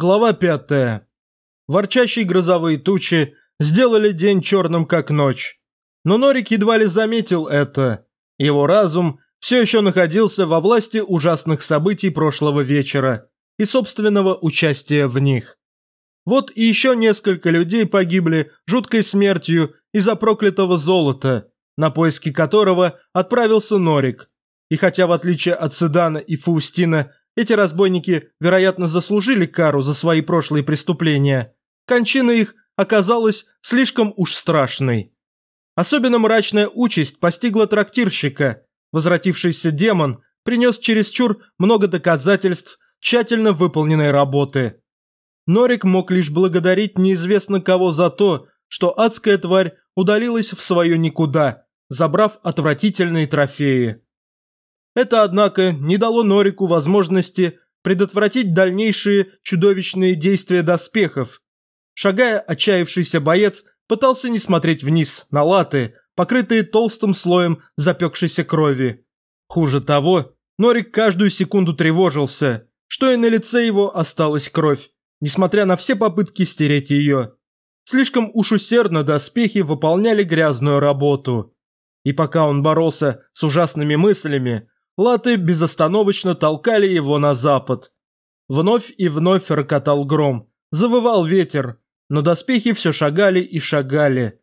Глава пятая. Ворчащие грозовые тучи сделали день черным как ночь. Но Норик едва ли заметил это. Его разум все еще находился во власти ужасных событий прошлого вечера и собственного участия в них. Вот и еще несколько людей погибли жуткой смертью из-за проклятого золота, на поиски которого отправился Норик. И хотя в отличие от Седана и Фаустина эти разбойники, вероятно, заслужили кару за свои прошлые преступления. Кончина их оказалась слишком уж страшной. Особенно мрачная участь постигла трактирщика. Возвратившийся демон принес чересчур много доказательств тщательно выполненной работы. Норик мог лишь благодарить неизвестно кого за то, что адская тварь удалилась в свое никуда, забрав отвратительные трофеи. Это, однако, не дало Норику возможности предотвратить дальнейшие чудовищные действия доспехов. Шагая, отчаявшийся боец пытался не смотреть вниз, на латы, покрытые толстым слоем запекшейся крови. Хуже того, Норик каждую секунду тревожился, что и на лице его осталась кровь, несмотря на все попытки стереть ее. Слишком уж усердно доспехи выполняли грязную работу. И пока он боролся с ужасными мыслями, Латы безостановочно толкали его на запад. Вновь и вновь рокотал гром, завывал ветер, но доспехи все шагали и шагали.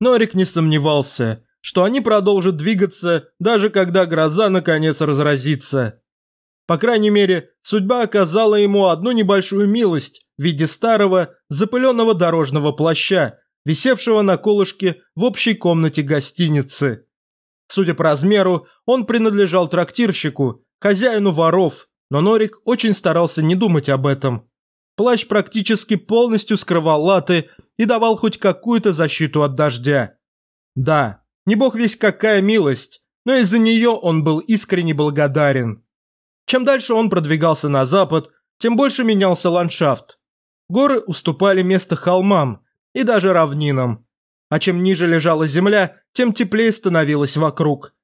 Норик не сомневался, что они продолжат двигаться, даже когда гроза наконец разразится. По крайней мере, судьба оказала ему одну небольшую милость в виде старого, запыленного дорожного плаща, висевшего на колышке в общей комнате гостиницы. Судя по размеру, он принадлежал трактирщику, хозяину воров, но Норик очень старался не думать об этом. Плащ практически полностью скрывал латы и давал хоть какую-то защиту от дождя. Да, не бог весь какая милость, но из-за нее он был искренне благодарен. Чем дальше он продвигался на запад, тем больше менялся ландшафт. Горы уступали место холмам и даже равнинам а чем ниже лежала земля, тем теплее становилось вокруг.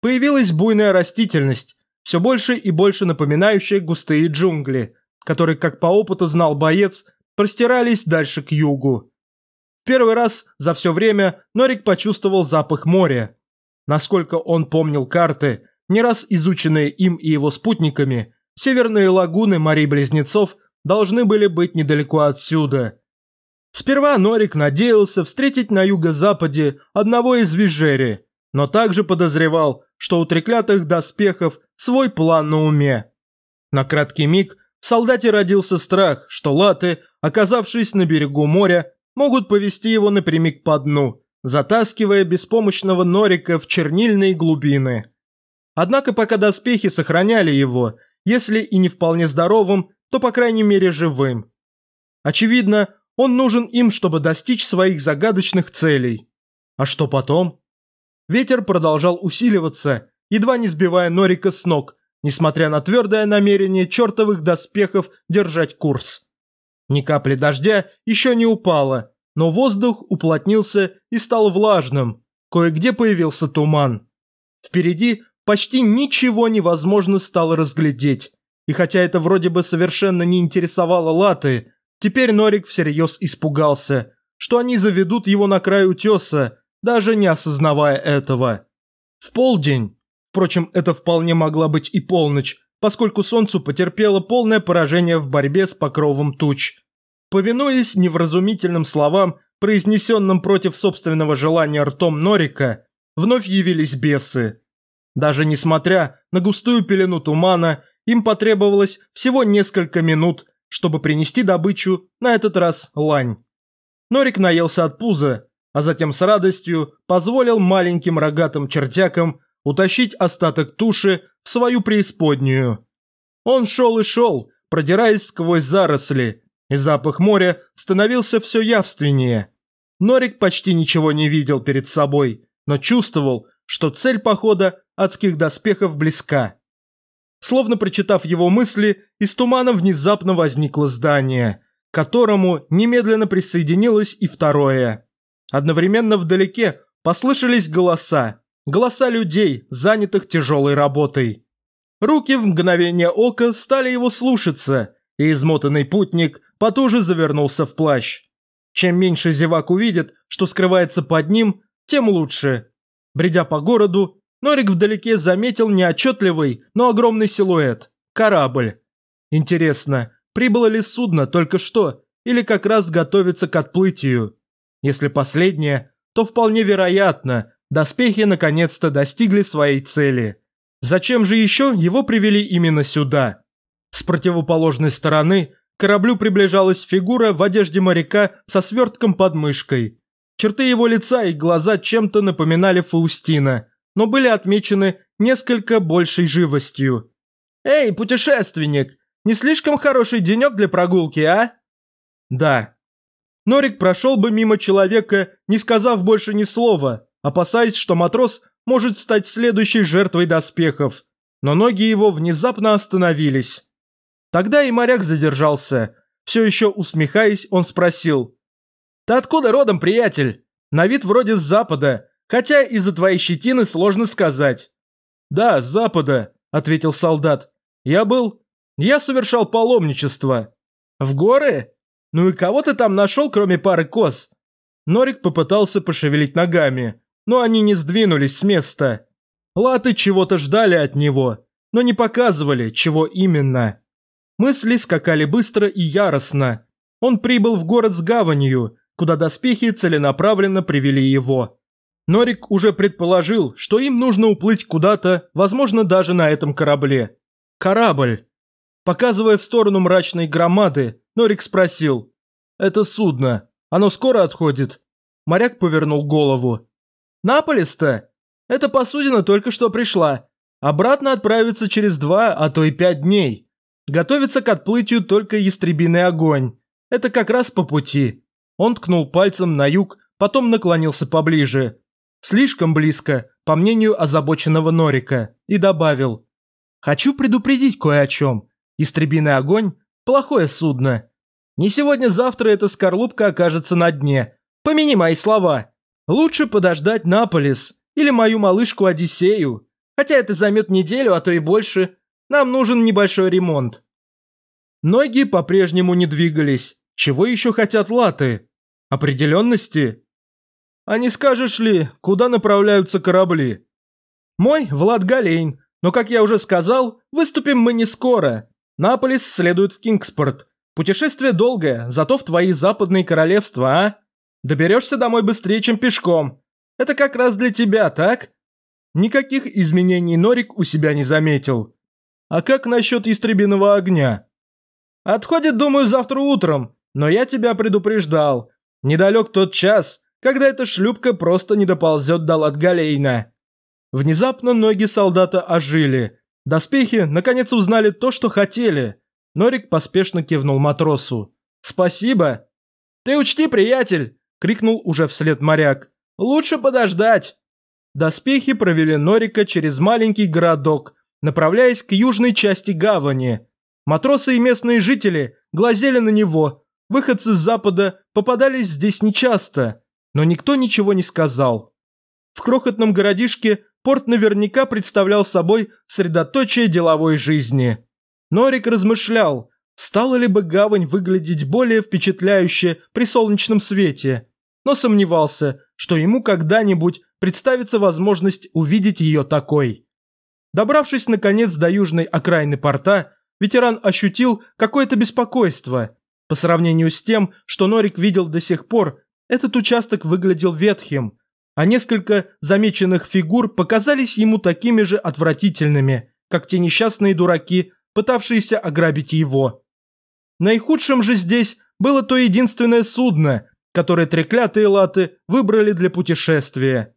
Появилась буйная растительность, все больше и больше напоминающая густые джунгли, которые, как по опыту знал боец, простирались дальше к югу. Первый раз за все время Норик почувствовал запах моря. Насколько он помнил карты, не раз изученные им и его спутниками, северные лагуны морей-близнецов должны были быть недалеко отсюда – Сперва Норик надеялся встретить на юго-западе одного из Вижери, но также подозревал, что у треклятых доспехов свой план на уме. На краткий миг в солдате родился страх, что латы, оказавшись на берегу моря, могут повести его напрямик по дну, затаскивая беспомощного Норика в чернильные глубины. Однако пока доспехи сохраняли его, если и не вполне здоровым, то по крайней мере живым. Очевидно, он нужен им, чтобы достичь своих загадочных целей. А что потом? Ветер продолжал усиливаться, едва не сбивая Норика с ног, несмотря на твердое намерение чертовых доспехов держать курс. Ни капли дождя еще не упало, но воздух уплотнился и стал влажным, кое-где появился туман. Впереди почти ничего невозможно стало разглядеть, и хотя это вроде бы совершенно не интересовало Латы, Теперь Норик всерьез испугался, что они заведут его на край утеса, даже не осознавая этого. В полдень, впрочем, это вполне могла быть и полночь, поскольку солнцу потерпело полное поражение в борьбе с покровом туч. Повинуясь невразумительным словам, произнесенным против собственного желания ртом Норика, вновь явились бесы. Даже несмотря на густую пелену тумана, им потребовалось всего несколько минут, чтобы принести добычу, на этот раз лань. Норик наелся от пуза, а затем с радостью позволил маленьким рогатым чертякам утащить остаток туши в свою преисподнюю. Он шел и шел, продираясь сквозь заросли, и запах моря становился все явственнее. Норик почти ничего не видел перед собой, но чувствовал, что цель похода адских доспехов близка. Словно прочитав его мысли, из тумана внезапно возникло здание, к которому немедленно присоединилось и второе. Одновременно вдалеке послышались голоса, голоса людей, занятых тяжелой работой. Руки в мгновение ока стали его слушаться, и измотанный путник потуже завернулся в плащ. Чем меньше зевак увидит, что скрывается под ним, тем лучше. Бредя по городу, Норик вдалеке заметил неотчетливый, но огромный силуэт – корабль. Интересно, прибыло ли судно только что, или как раз готовится к отплытию? Если последнее, то вполне вероятно, доспехи наконец-то достигли своей цели. Зачем же еще его привели именно сюда? С противоположной стороны к кораблю приближалась фигура в одежде моряка со свертком под мышкой. Черты его лица и глаза чем-то напоминали Фаустина, но были отмечены несколько большей живостью. «Эй, путешественник, не слишком хороший денек для прогулки, а?» «Да». Норик прошел бы мимо человека, не сказав больше ни слова, опасаясь, что матрос может стать следующей жертвой доспехов. Но ноги его внезапно остановились. Тогда и моряк задержался. Все еще усмехаясь, он спросил. «Ты откуда родом, приятель? На вид вроде с запада, хотя из-за твоей щетины сложно сказать». «Да, с запада», — ответил солдат. «Я был... Я совершал паломничество». «В горы? Ну и кого ты там нашел, кроме пары коз?» Норик попытался пошевелить ногами, но они не сдвинулись с места. Латы чего-то ждали от него, но не показывали, чего именно. Мысли скакали быстро и яростно. Он прибыл в город с гаванью, куда доспехи целенаправленно привели его. Норик уже предположил, что им нужно уплыть куда-то, возможно, даже на этом корабле. Корабль. Показывая в сторону мрачной громады, Норик спросил. «Это судно. Оно скоро отходит?» Моряк повернул голову. «Наполис-то? Эта посудина только что пришла. Обратно отправится через два, а то и пять дней. Готовится к отплытию только ястребиный огонь. Это как раз по пути. Он ткнул пальцем на юг, потом наклонился поближе. Слишком близко, по мнению озабоченного Норика, и добавил. «Хочу предупредить кое о чем. Ястребиный огонь – плохое судно. Не сегодня-завтра эта скорлупка окажется на дне. Помяни мои слова. Лучше подождать Наполис или мою малышку Одиссею. Хотя это займет неделю, а то и больше. Нам нужен небольшой ремонт». Ноги по-прежнему не двигались. Чего еще хотят латы? Определенности? А не скажешь ли, куда направляются корабли? Мой Влад Галейн, но, как я уже сказал, выступим мы не скоро. Наполис следует в Кингспорт. Путешествие долгое, зато в твои западные королевства, а? Доберешься домой быстрее, чем пешком. Это как раз для тебя, так? Никаких изменений Норик у себя не заметил. А как насчет истребиного огня? Отходит, думаю, завтра утром, но я тебя предупреждал. Недалек тот час, когда эта шлюпка просто не доползет до Латгалейна. Внезапно ноги солдата ожили. Доспехи наконец узнали то, что хотели. Норик поспешно кивнул матросу. «Спасибо!» «Ты учти, приятель!» — крикнул уже вслед моряк. «Лучше подождать!» Доспехи провели Норика через маленький городок, направляясь к южной части гавани. Матросы и местные жители глазели на него. Выходцы с запада попадались здесь нечасто, но никто ничего не сказал. В крохотном городишке порт наверняка представлял собой средоточие деловой жизни. Норик размышлял, стала ли бы гавань выглядеть более впечатляюще при солнечном свете, но сомневался, что ему когда-нибудь представится возможность увидеть ее такой. Добравшись наконец до южной окраины порта, ветеран ощутил какое-то беспокойство. По сравнению с тем, что Норик видел до сих пор, этот участок выглядел ветхим, а несколько замеченных фигур показались ему такими же отвратительными, как те несчастные дураки, пытавшиеся ограбить его. Наихудшим же здесь было то единственное судно, которое треклятые латы выбрали для путешествия.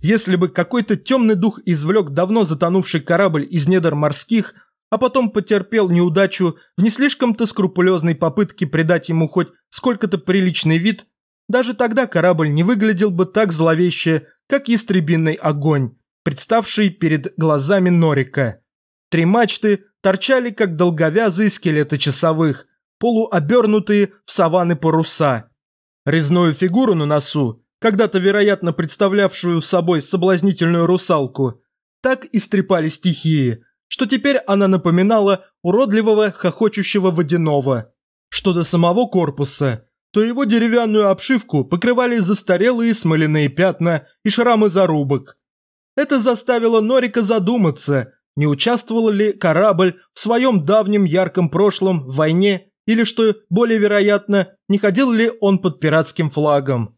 Если бы какой-то темный дух извлек давно затонувший корабль из недр морских, а потом потерпел неудачу в не слишком-то скрупулезной попытке придать ему хоть сколько-то приличный вид, даже тогда корабль не выглядел бы так зловеще, как ястребиный огонь, представший перед глазами Норика. Три мачты торчали, как долговязые скелеты часовых, полуобернутые в саванны паруса. Резную фигуру на носу когда-то, вероятно, представлявшую собой соблазнительную русалку, так истрепали стихии, что теперь она напоминала уродливого хохочущего водяного. Что до самого корпуса, то его деревянную обшивку покрывали застарелые смоляные пятна и шрамы зарубок. Это заставило Норика задуматься, не участвовал ли корабль в своем давнем ярком прошлом в войне или, что более вероятно, не ходил ли он под пиратским флагом.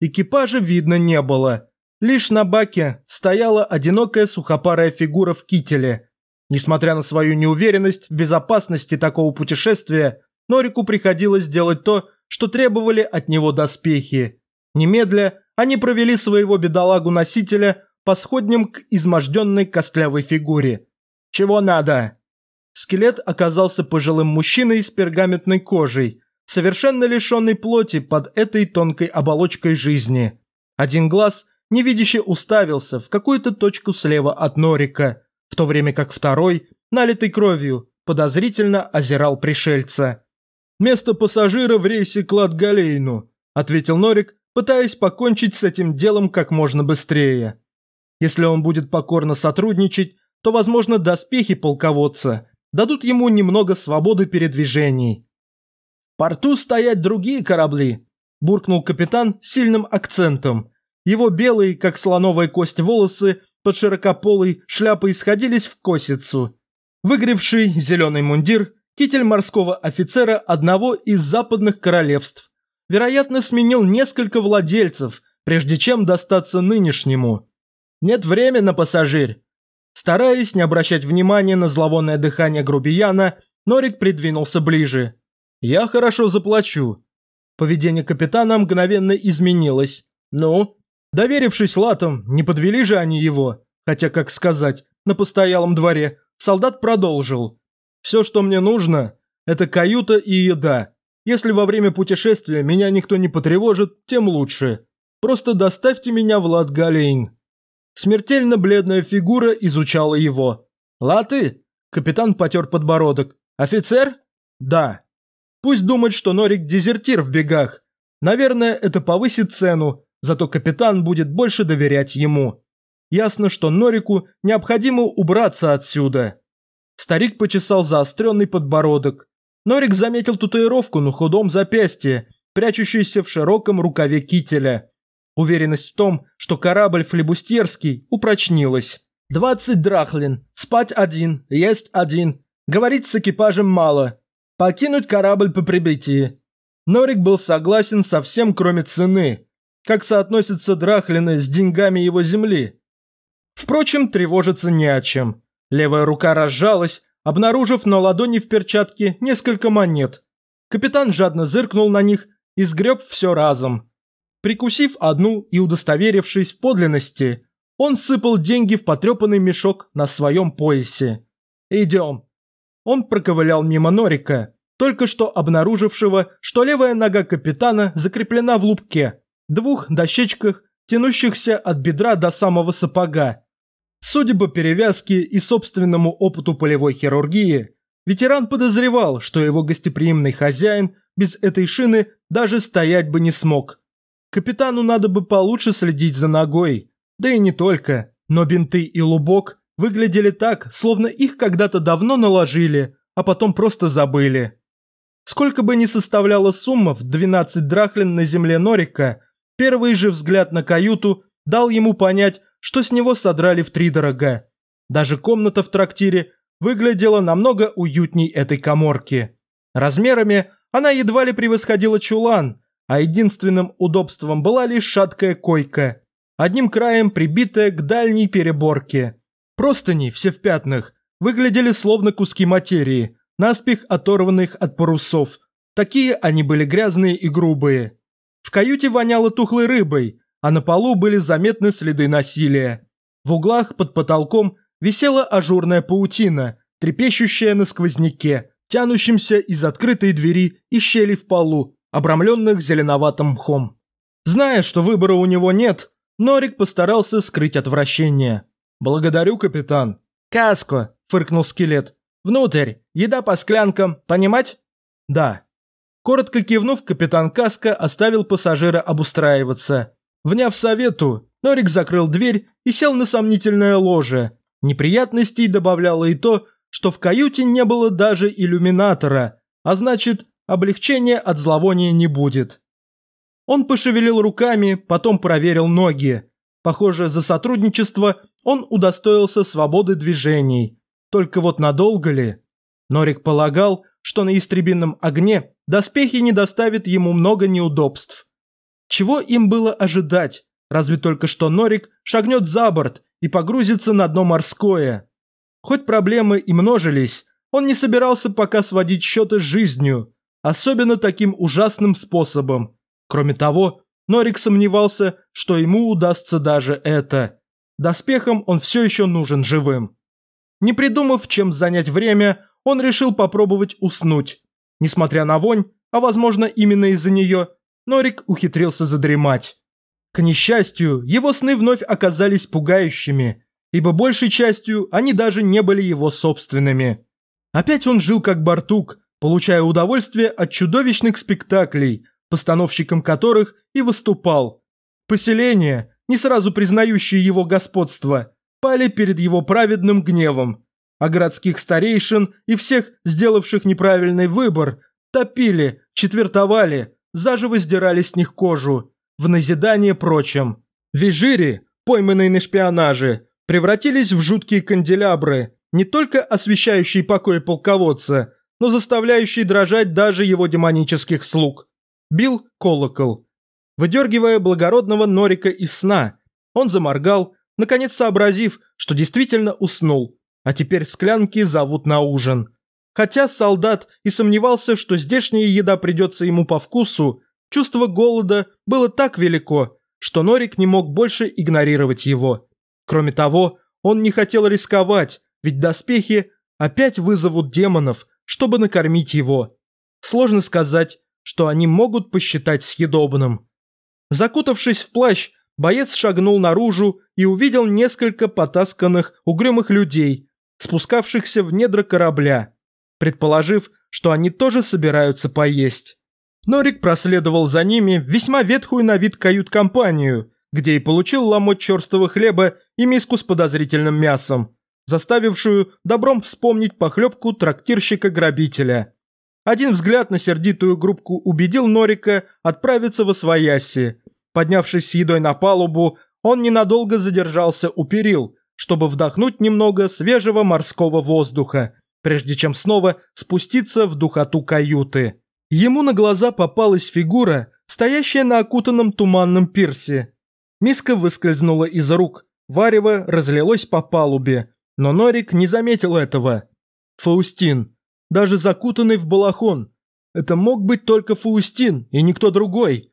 Экипажа видно не было. Лишь на баке стояла одинокая сухопарая фигура в кителе. Несмотря на свою неуверенность в безопасности такого путешествия, Норику приходилось делать то, что требовали от него доспехи. Немедля они провели своего бедолагу-носителя по сходням к изможденной костлявой фигуре. «Чего надо?» Скелет оказался пожилым мужчиной с пергаментной кожей, совершенно лишенный плоти под этой тонкой оболочкой жизни. Один глаз невидяще уставился в какую-то точку слева от Норика, в то время как второй, налитый кровью, подозрительно озирал пришельца. «Место пассажира в рейсе Клад-Галейну», – ответил Норик, пытаясь покончить с этим делом как можно быстрее. Если он будет покорно сотрудничать, то, возможно, доспехи полководца дадут ему немного свободы передвижений. «В порту стоять другие корабли», – буркнул капитан сильным акцентом. Его белые, как слоновая кость, волосы под широкополой шляпой сходились в косицу. Выгревший зеленый мундир, китель морского офицера одного из западных королевств. Вероятно, сменил несколько владельцев, прежде чем достаться нынешнему. Нет времени на пассажир. Стараясь не обращать внимания на зловонное дыхание грубияна, Норик придвинулся ближе. «Я хорошо заплачу». Поведение капитана мгновенно изменилось. «Ну?» Доверившись латам, не подвели же они его. Хотя, как сказать, на постоялом дворе солдат продолжил. «Все, что мне нужно, это каюта и еда. Если во время путешествия меня никто не потревожит, тем лучше. Просто доставьте меня в Латгалейн». Смертельно бледная фигура изучала его. «Латы?» Капитан потер подбородок. «Офицер?» «Да». Пусть думает, что Норик дезертир в бегах. Наверное, это повысит цену, зато капитан будет больше доверять ему. Ясно, что Норику необходимо убраться отсюда. Старик почесал заостренный подбородок. Норик заметил татуировку на худом запястье, прячущуюся в широком рукаве кителя. Уверенность в том, что корабль флебустьерский, упрочнилась. «Двадцать драхлин, спать один, есть один, говорить с экипажем мало, покинуть корабль по прибытии». Норик был согласен со всем, кроме цены. Как соотносятся драхлины с деньгами его земли? Впрочем, тревожиться не о чем. Левая рука разжалась, обнаружив на ладони в перчатке несколько монет. Капитан жадно зыркнул на них и сгреб все разом. Прикусив одну и удостоверившись в подлинности, он сыпал деньги в потрепанный мешок на своем поясе. «Идем». Он проковылял мимо Норика, только что обнаружившего, что левая нога капитана закреплена в лупке, двух дощечках, тянущихся от бедра до самого сапога. Судя по перевязке и собственному опыту полевой хирургии, ветеран подозревал, что его гостеприимный хозяин без этой шины даже стоять бы не смог – Капитану надо бы получше следить за ногой. Да и не только. Но бинты и лубок выглядели так, словно их когда-то давно наложили, а потом просто забыли. Сколько бы ни составляла сумма в 12 драхлин на земле Норика, первый же взгляд на каюту дал ему понять, что с него содрали в три дорога. Даже комната в трактире выглядела намного уютней этой коморки. Размерами она едва ли превосходила чулан, а единственным удобством была лишь шаткая койка, одним краем прибитая к дальней переборке. Простыни, все в пятнах, выглядели словно куски материи, наспех оторванных от парусов. Такие они были грязные и грубые. В каюте воняло тухлой рыбой, а на полу были заметны следы насилия. В углах под потолком висела ажурная паутина, трепещущая на сквозняке, тянущемся из открытой двери и щели в полу, обрамленных зеленоватым мхом. Зная, что выбора у него нет, Норик постарался скрыть отвращение. «Благодарю, капитан». «Каско», – фыркнул скелет. «Внутрь, еда по склянкам, понимать?» «Да». Коротко кивнув, капитан Каска оставил пассажира обустраиваться. Вняв совету, Норик закрыл дверь и сел на сомнительное ложе. Неприятностей добавляло и то, что в каюте не было даже иллюминатора, а значит, облегчения от зловония не будет. Он пошевелил руками, потом проверил ноги. Похоже, за сотрудничество он удостоился свободы движений. Только вот надолго ли? Норик полагал, что на истребинном огне доспехи не доставят ему много неудобств. Чего им было ожидать? Разве только что Норик шагнет за борт и погрузится на дно морское. Хоть проблемы и множились, он не собирался пока сводить счеты с жизнью, особенно таким ужасным способом. Кроме того, Норик сомневался, что ему удастся даже это. Доспехом он все еще нужен живым. Не придумав, чем занять время, он решил попробовать уснуть. Несмотря на вонь, а возможно именно из-за нее, Норик ухитрился задремать. К несчастью, его сны вновь оказались пугающими, ибо большей частью они даже не были его собственными. Опять он жил как Бартук, получая удовольствие от чудовищных спектаклей, постановщиком которых и выступал. Поселения, не сразу признающие его господство, пали перед его праведным гневом, а городских старейшин и всех, сделавших неправильный выбор, топили, четвертовали, заживо сдирали с них кожу, в назидание прочим. Вижири, пойманные на шпионаже, превратились в жуткие канделябры, не только освещающие покои полководца, но заставляющие дрожать даже его демонических слуг. Бил колокол. Выдергивая благородного Норика из сна, он заморгал, наконец сообразив, что действительно уснул, а теперь склянки зовут на ужин. Хотя солдат и сомневался, что здешняя еда придется ему по вкусу, чувство голода было так велико, что Норик не мог больше игнорировать его. Кроме того, он не хотел рисковать, ведь доспехи опять вызовут демонов, чтобы накормить его. Сложно сказать, что они могут посчитать съедобным. Закутавшись в плащ, боец шагнул наружу и увидел несколько потасканных, угрюмых людей, спускавшихся в недра корабля, предположив, что они тоже собираются поесть. Норик проследовал за ними весьма ветхую на вид кают-компанию, где и получил ломоть черстого хлеба и миску с подозрительным мясом, заставившую добром вспомнить похлебку трактирщика-грабителя. Один взгляд на сердитую группку убедил Норика отправиться в Освояси. Поднявшись с едой на палубу, он ненадолго задержался у перил, чтобы вдохнуть немного свежего морского воздуха, прежде чем снова спуститься в духоту каюты. Ему на глаза попалась фигура, стоящая на окутанном туманном пирсе. Миска выскользнула из рук, варево разлилось по палубе, но Норик не заметил этого. Фаустин, даже закутанный в балахон. Это мог быть только Фаустин и никто другой.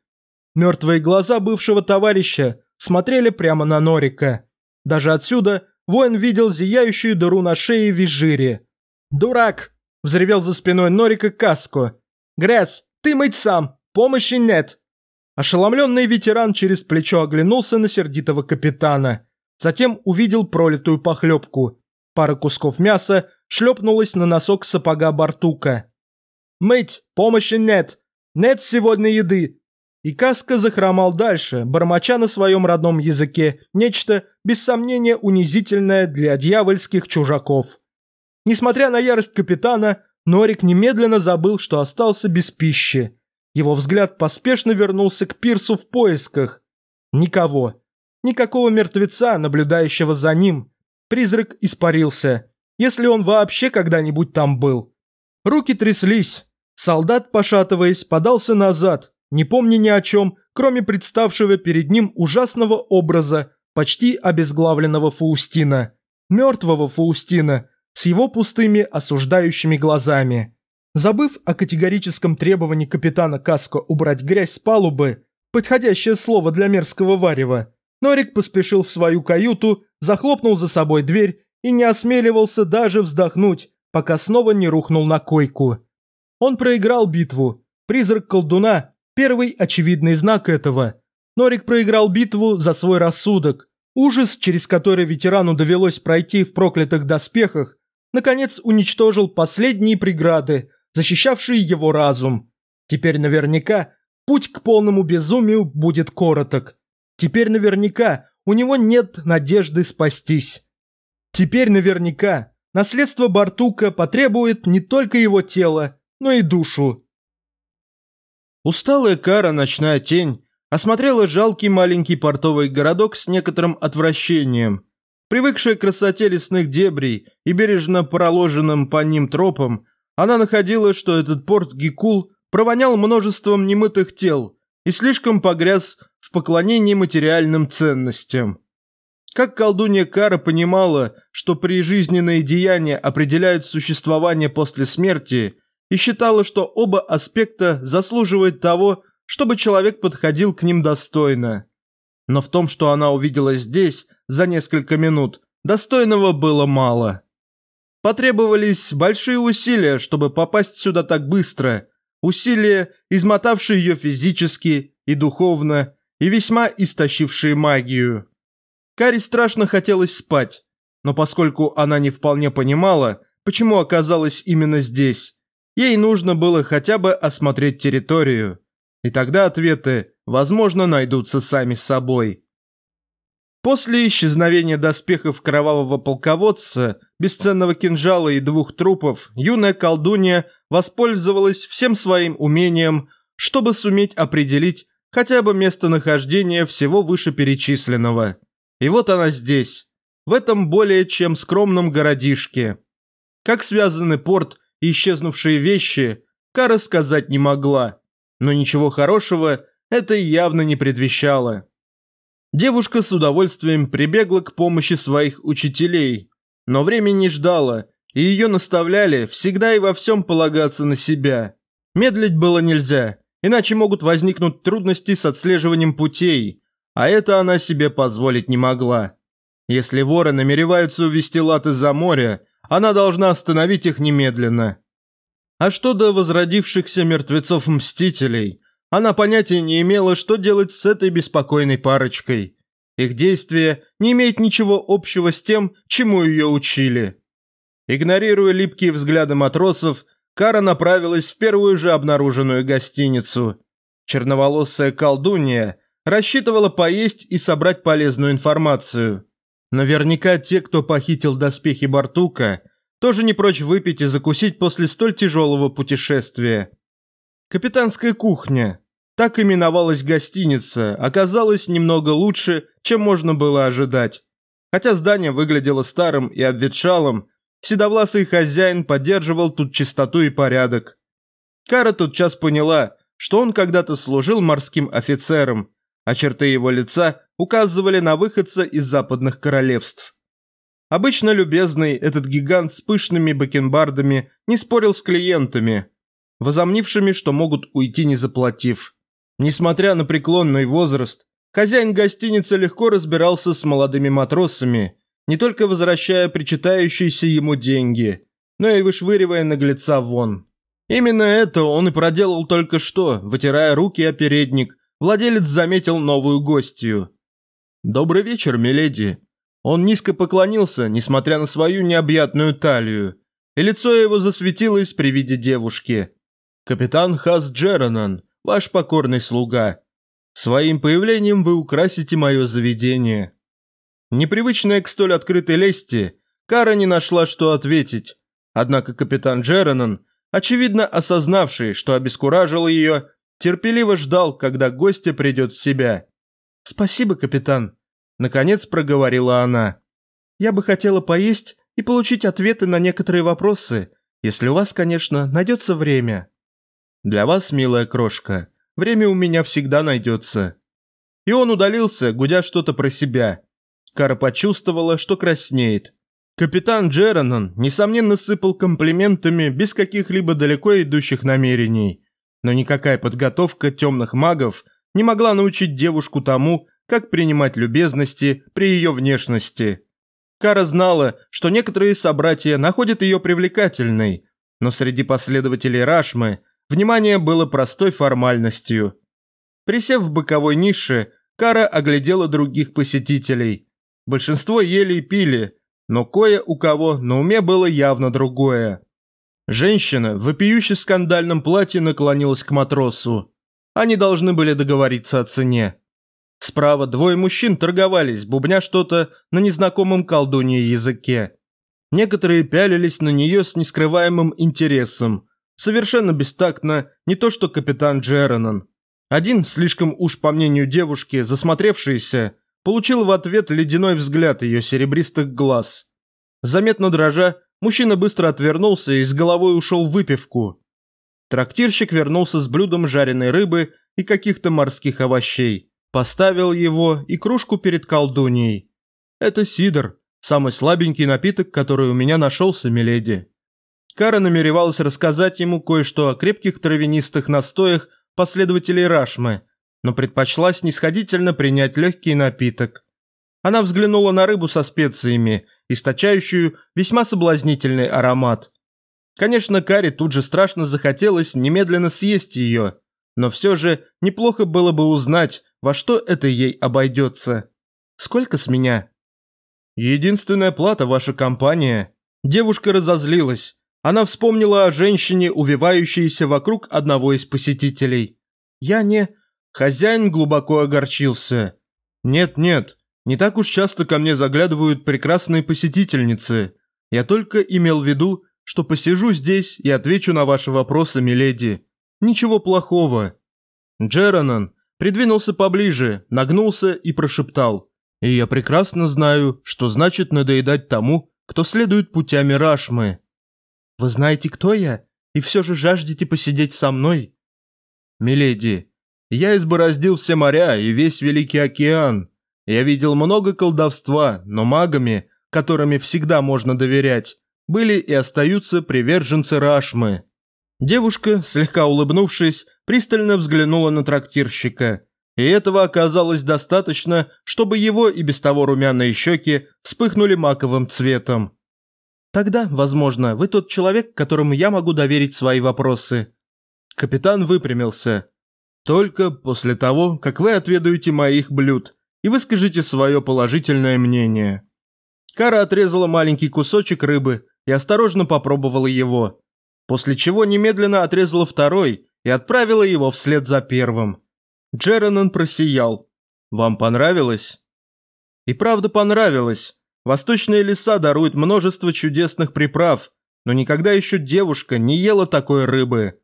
Мертвые глаза бывшего товарища смотрели прямо на Норика. Даже отсюда воин видел зияющую дыру на шее Визжири. «Дурак!» – взревел за спиной Норика Каско. «Грязь, ты мыть сам, помощи нет!» Ошеломленный ветеран через плечо оглянулся на сердитого капитана. Затем увидел пролитую похлебку. Пара кусков мяса шлепнулась на носок сапога Бартука. «Мыть, помощи нет! Нет сегодня еды! И Каска захромал дальше, бормоча на своем родном языке нечто, без сомнения, унизительное для дьявольских чужаков. Несмотря на ярость капитана, Норик немедленно забыл, что остался без пищи. Его взгляд поспешно вернулся к пирсу в поисках. Никого. Никакого мертвеца, наблюдающего за ним. Призрак испарился, если он вообще когда-нибудь там был. Руки тряслись. Солдат, пошатываясь, подался назад, не помня ни о чем, кроме представшего перед ним ужасного образа почти обезглавленного Фаустина. Мертвого Фаустина, с его пустыми осуждающими глазами. Забыв о категорическом требовании капитана Каско убрать грязь с палубы, подходящее слово для мерзкого варева, Норик поспешил в свою каюту, захлопнул за собой дверь и не осмеливался даже вздохнуть, пока снова не рухнул на койку. Он проиграл битву. Призрак колдуна Первый очевидный знак этого. Норик проиграл битву за свой рассудок. Ужас, через который ветерану довелось пройти в проклятых доспехах, наконец уничтожил последние преграды, защищавшие его разум. Теперь наверняка путь к полному безумию будет короток. Теперь наверняка у него нет надежды спастись. Теперь наверняка наследство Бартука потребует не только его тело, но и душу. Усталая Кара, ночная тень, осмотрела жалкий маленький портовый городок с некоторым отвращением. Привыкшая к красоте лесных дебрей и бережно проложенным по ним тропам, она находила, что этот порт Гикул провонял множеством немытых тел и слишком погряз в поклонении материальным ценностям. Как колдунья Кара понимала, что прижизненные деяния определяют существование после смерти, и считала, что оба аспекта заслуживают того, чтобы человек подходил к ним достойно. Но в том, что она увидела здесь за несколько минут, достойного было мало. Потребовались большие усилия, чтобы попасть сюда так быстро, усилия, измотавшие ее физически и духовно, и весьма истощившие магию. Кари страшно хотелось спать, но поскольку она не вполне понимала, почему оказалась именно здесь, ей нужно было хотя бы осмотреть территорию. И тогда ответы, возможно, найдутся сами собой. После исчезновения доспехов кровавого полководца, бесценного кинжала и двух трупов, юная колдунья воспользовалась всем своим умением, чтобы суметь определить хотя бы местонахождение всего вышеперечисленного. И вот она здесь, в этом более чем скромном городишке. Как связаны порт и исчезнувшие вещи, Кара сказать не могла, но ничего хорошего это явно не предвещало. Девушка с удовольствием прибегла к помощи своих учителей, но время не ждало, и ее наставляли всегда и во всем полагаться на себя. Медлить было нельзя, иначе могут возникнуть трудности с отслеживанием путей, а это она себе позволить не могла. Если воры намереваются увести лад из-за моря, она должна остановить их немедленно. А что до возродившихся мертвецов-мстителей, она понятия не имела, что делать с этой беспокойной парочкой. Их действия не имеют ничего общего с тем, чему ее учили. Игнорируя липкие взгляды матросов, Кара направилась в первую же обнаруженную гостиницу. Черноволосая колдунья рассчитывала поесть и собрать полезную информацию. Наверняка те, кто похитил доспехи Бартука, тоже не прочь выпить и закусить после столь тяжелого путешествия. Капитанская кухня, так именовалась гостиница, оказалась немного лучше, чем можно было ожидать. Хотя здание выглядело старым и обветшалым, седовласый хозяин поддерживал тут чистоту и порядок. Кара тотчас поняла, что он когда-то служил морским офицером а черты его лица указывали на выходца из западных королевств. Обычно любезный этот гигант с пышными бакенбардами не спорил с клиентами, возомнившими, что могут уйти не заплатив. Несмотря на преклонный возраст, хозяин гостиницы легко разбирался с молодыми матросами, не только возвращая причитающиеся ему деньги, но и вышвыривая наглеца вон. Именно это он и проделал только что, вытирая руки о передник владелец заметил новую гостью. «Добрый вечер, миледи». Он низко поклонился, несмотря на свою необъятную талию, и лицо его засветилось при виде девушки. «Капитан Хас Джеранан, ваш покорный слуга. Своим появлением вы украсите мое заведение». Непривычная к столь открытой лести, Кара не нашла, что ответить. Однако капитан Джеранан, очевидно осознавший, что обескуражил ее, терпеливо ждал, когда гостья придет в себя. «Спасибо, капитан», – наконец проговорила она. «Я бы хотела поесть и получить ответы на некоторые вопросы, если у вас, конечно, найдется время». «Для вас, милая крошка, время у меня всегда найдется». И он удалился, гудя что-то про себя. Кара почувствовала, что краснеет. Капитан Джеранон, несомненно, сыпал комплиментами без каких-либо далеко идущих намерений но никакая подготовка темных магов не могла научить девушку тому, как принимать любезности при ее внешности. Кара знала, что некоторые собратья находят ее привлекательной, но среди последователей Рашмы внимание было простой формальностью. Присев в боковой нише, Кара оглядела других посетителей. Большинство ели и пили, но кое у кого на уме было явно другое. Женщина вопиюще скандальном платье наклонилась к матросу. Они должны были договориться о цене. Справа двое мужчин торговались, бубня что-то на незнакомом колдунье языке. Некоторые пялились на нее с нескрываемым интересом. Совершенно бестактно, не то что капитан Джеронан. Один, слишком уж по мнению девушки, засмотревшийся, получил в ответ ледяной взгляд ее серебристых глаз. Заметно дрожа, мужчина быстро отвернулся и с головой ушел в выпивку. Трактирщик вернулся с блюдом жареной рыбы и каких-то морских овощей. Поставил его и кружку перед колдуньей. «Это сидр, самый слабенький напиток, который у меня нашелся, миледи». Кара намеревалась рассказать ему кое-что о крепких травянистых настоях последователей Рашмы, но предпочла снисходительно принять легкий напиток. Она взглянула на рыбу со специями, источающую весьма соблазнительный аромат. Конечно, Каре тут же страшно захотелось немедленно съесть ее, но все же неплохо было бы узнать, во что это ей обойдется. Сколько с меня? Единственная плата ваша компания. Девушка разозлилась. Она вспомнила о женщине, увивающейся вокруг одного из посетителей. Я не... Хозяин глубоко огорчился. «Нет-нет, не так уж часто ко мне заглядывают прекрасные посетительницы. Я только имел в виду, что посижу здесь и отвечу на ваши вопросы, миледи. Ничего плохого». Джеронан придвинулся поближе, нагнулся и прошептал. «И я прекрасно знаю, что значит надоедать тому, кто следует путями Рашмы. Вы знаете, кто я, и все же жаждете посидеть со мной?» «Миледи, я избороздил все моря и весь Великий океан. Я видел много колдовства, но магами, которыми всегда можно доверять, были и остаются приверженцы Рашмы». Девушка, слегка улыбнувшись, пристально взглянула на трактирщика. И этого оказалось достаточно, чтобы его и без того румяные щеки вспыхнули маковым цветом. Тогда, возможно, вы тот человек, которому я могу доверить свои вопросы». Капитан выпрямился. «Только после того, как вы отведаете моих блюд и выскажите свое положительное мнение». Кара отрезала маленький кусочек рыбы и осторожно попробовала его, после чего немедленно отрезала второй и отправила его вслед за первым. Джеронан просиял. «Вам понравилось?» И правда понравилось. Восточные леса даруют множество чудесных приправ, но никогда еще девушка не ела такой рыбы.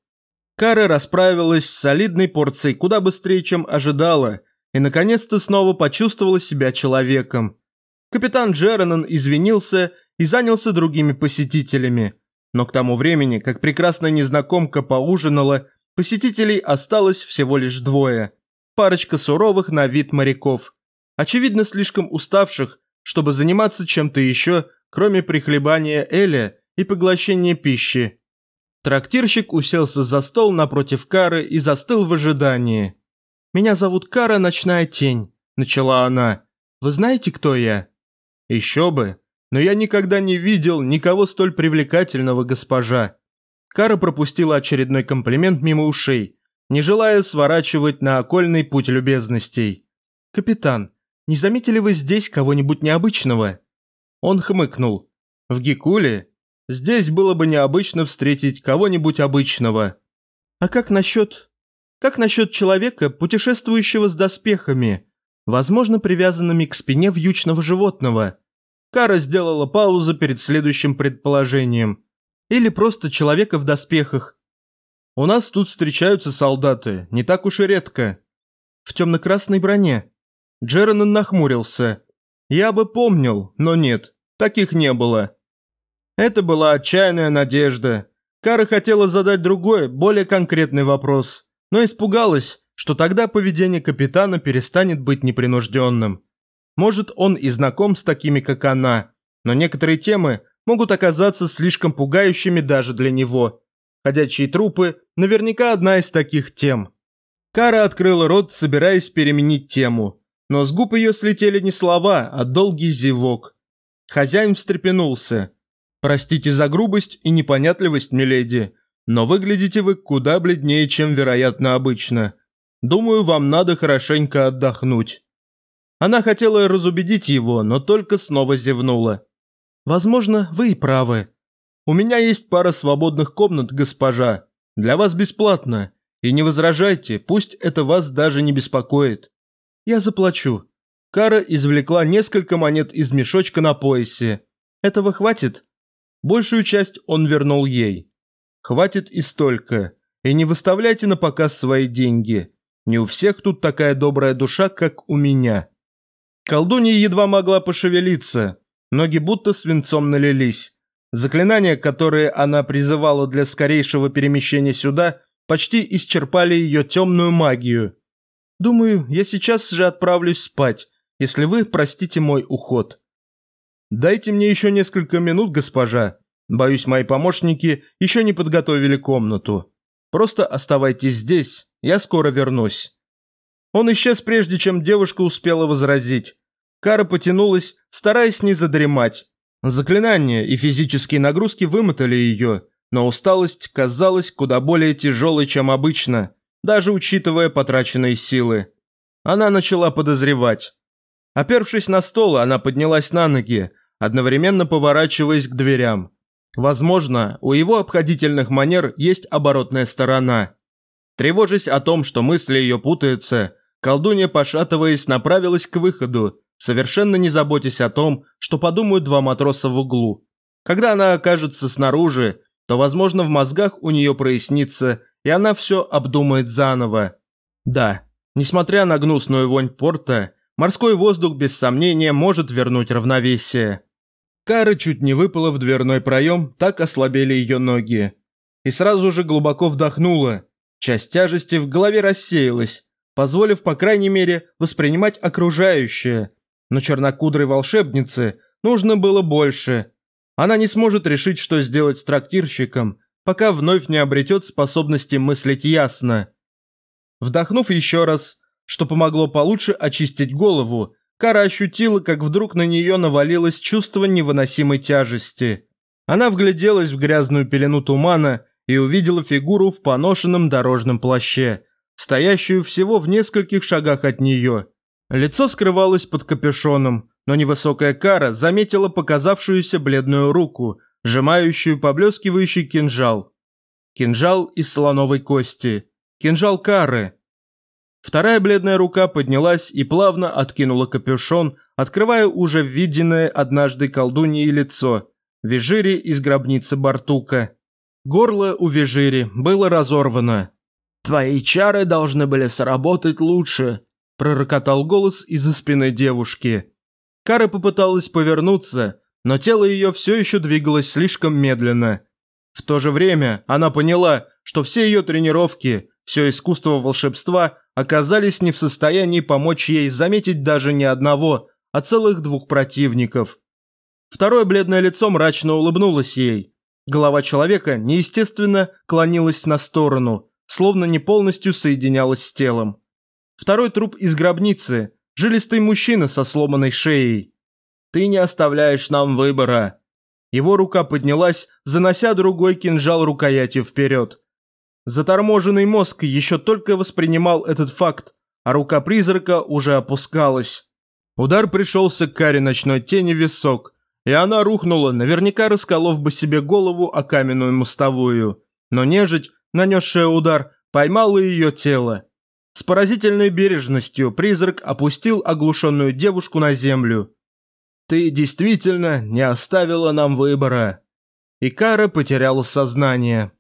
Кара расправилась с солидной порцией куда быстрее, чем ожидала, и наконец-то снова почувствовала себя человеком. Капитан Джеронан извинился и занялся другими посетителями, но к тому времени, как прекрасная незнакомка поужинала, посетителей осталось всего лишь двое. Парочка суровых на вид моряков, очевидно слишком уставших, чтобы заниматься чем-то еще, кроме прихлебания эля и поглощения пищи. Трактирщик уселся за стол напротив Кары и застыл в ожидании. «Меня зовут Кара Ночная Тень», – начала она. «Вы знаете, кто я?» «Еще бы. Но я никогда не видел никого столь привлекательного, госпожа». Кара пропустила очередной комплимент мимо ушей, не желая сворачивать на окольный путь любезностей. «Капитан, не заметили вы здесь кого-нибудь необычного?» Он хмыкнул. «В Гекуле? Здесь было бы необычно встретить кого-нибудь обычного. А как насчет... Как насчет человека, путешествующего с доспехами, возможно, привязанными к спине вьючного животного?» Кара сделала паузу перед следующим предположением. Или просто человека в доспехах. У нас тут встречаются солдаты, не так уж и редко. В темно-красной броне. Джеронан нахмурился. «Я бы помнил, но нет, таких не было». Это была отчаянная надежда. Кара хотела задать другой, более конкретный вопрос, но испугалась, что тогда поведение капитана перестанет быть непринужденным. Может, он и знаком с такими, как она, но некоторые темы могут оказаться слишком пугающими даже для него. Ходячие трупы – наверняка одна из таких тем. Кара открыла рот, собираясь переменить тему, но с губ ее слетели не слова, а долгий зевок. Хозяин встрепенулся. «Простите за грубость и непонятливость, миледи, но выглядите вы куда бледнее, чем, вероятно, обычно. Думаю, вам надо хорошенько отдохнуть». Она хотела разубедить его, но только снова зевнула. «Возможно, вы и правы. У меня есть пара свободных комнат, госпожа. Для вас бесплатно. И не возражайте, пусть это вас даже не беспокоит. Я заплачу». Кара извлекла несколько монет из мешочка на поясе. «Этого хватит? Большую часть он вернул ей. Хватит и столько. И не выставляйте на показ свои деньги. Не у всех тут такая добрая душа, как у меня. Колдунья едва могла пошевелиться. Ноги будто свинцом налились. Заклинания, которые она призывала для скорейшего перемещения сюда, почти исчерпали ее темную магию. Думаю, я сейчас же отправлюсь спать, если вы простите мой уход. Дайте мне еще несколько минут, госпожа. Боюсь, мои помощники еще не подготовили комнату. Просто оставайтесь здесь, я скоро вернусь». Он исчез, прежде чем девушка успела возразить. Кара потянулась, стараясь не задремать. Заклинания и физические нагрузки вымотали ее, но усталость казалась куда более тяжелой, чем обычно, даже учитывая потраченные силы. Она начала подозревать. Опершись на стол, она поднялась на ноги, одновременно поворачиваясь к дверям. Возможно, у его обходительных манер есть оборотная сторона. Тревожась о том, что мысли ее путаются, колдунья, пошатываясь, направилась к выходу, совершенно не заботясь о том, что подумают два матроса в углу. Когда она окажется снаружи, то, возможно, в мозгах у нее прояснится, и она все обдумает заново. Да, несмотря на гнусную вонь порта, морской воздух без сомнения может вернуть равновесие. Кара чуть не выпала в дверной проем, так ослабели ее ноги. И сразу же глубоко вдохнула. Часть тяжести в голове рассеялась, позволив, по крайней мере, воспринимать окружающее. Но чернокудрой волшебнице нужно было больше. Она не сможет решить, что сделать с трактирщиком, пока вновь не обретет способности мыслить ясно. Вдохнув еще раз, что помогло получше очистить голову, Кара ощутила, как вдруг на нее навалилось чувство невыносимой тяжести. Она вгляделась в грязную пелену тумана и увидела фигуру в поношенном дорожном плаще, стоящую всего в нескольких шагах от нее. Лицо скрывалось под капюшоном, но невысокая Кара заметила показавшуюся бледную руку, сжимающую поблескивающий кинжал. Кинжал из слоновой кости. Кинжал Кары – Вторая бледная рука поднялась и плавно откинула капюшон, открывая уже виденное однажды колдуньей лицо. Вежири из гробницы Бартука. Горло у Вежири было разорвано. «Твои чары должны были сработать лучше», – пророкотал голос из-за спины девушки. Кара попыталась повернуться, но тело ее все еще двигалось слишком медленно. В то же время она поняла, что все ее тренировки, все искусство волшебства оказались не в состоянии помочь ей заметить даже не одного, а целых двух противников. Второе бледное лицо мрачно улыбнулось ей. Голова человека неестественно клонилась на сторону, словно не полностью соединялась с телом. Второй труп из гробницы, жилистый мужчина со сломанной шеей. «Ты не оставляешь нам выбора». Его рука поднялась, занося другой кинжал рукоятью вперед. Заторможенный мозг еще только воспринимал этот факт, а рука призрака уже опускалась. Удар пришелся к Каре ночной тени в висок, и она рухнула, наверняка расколов бы себе голову о каменную мостовую. Но нежить, нанесшая удар, поймала ее тело. С поразительной бережностью призрак опустил оглушенную девушку на землю. «Ты действительно не оставила нам выбора». И Кара потеряла сознание.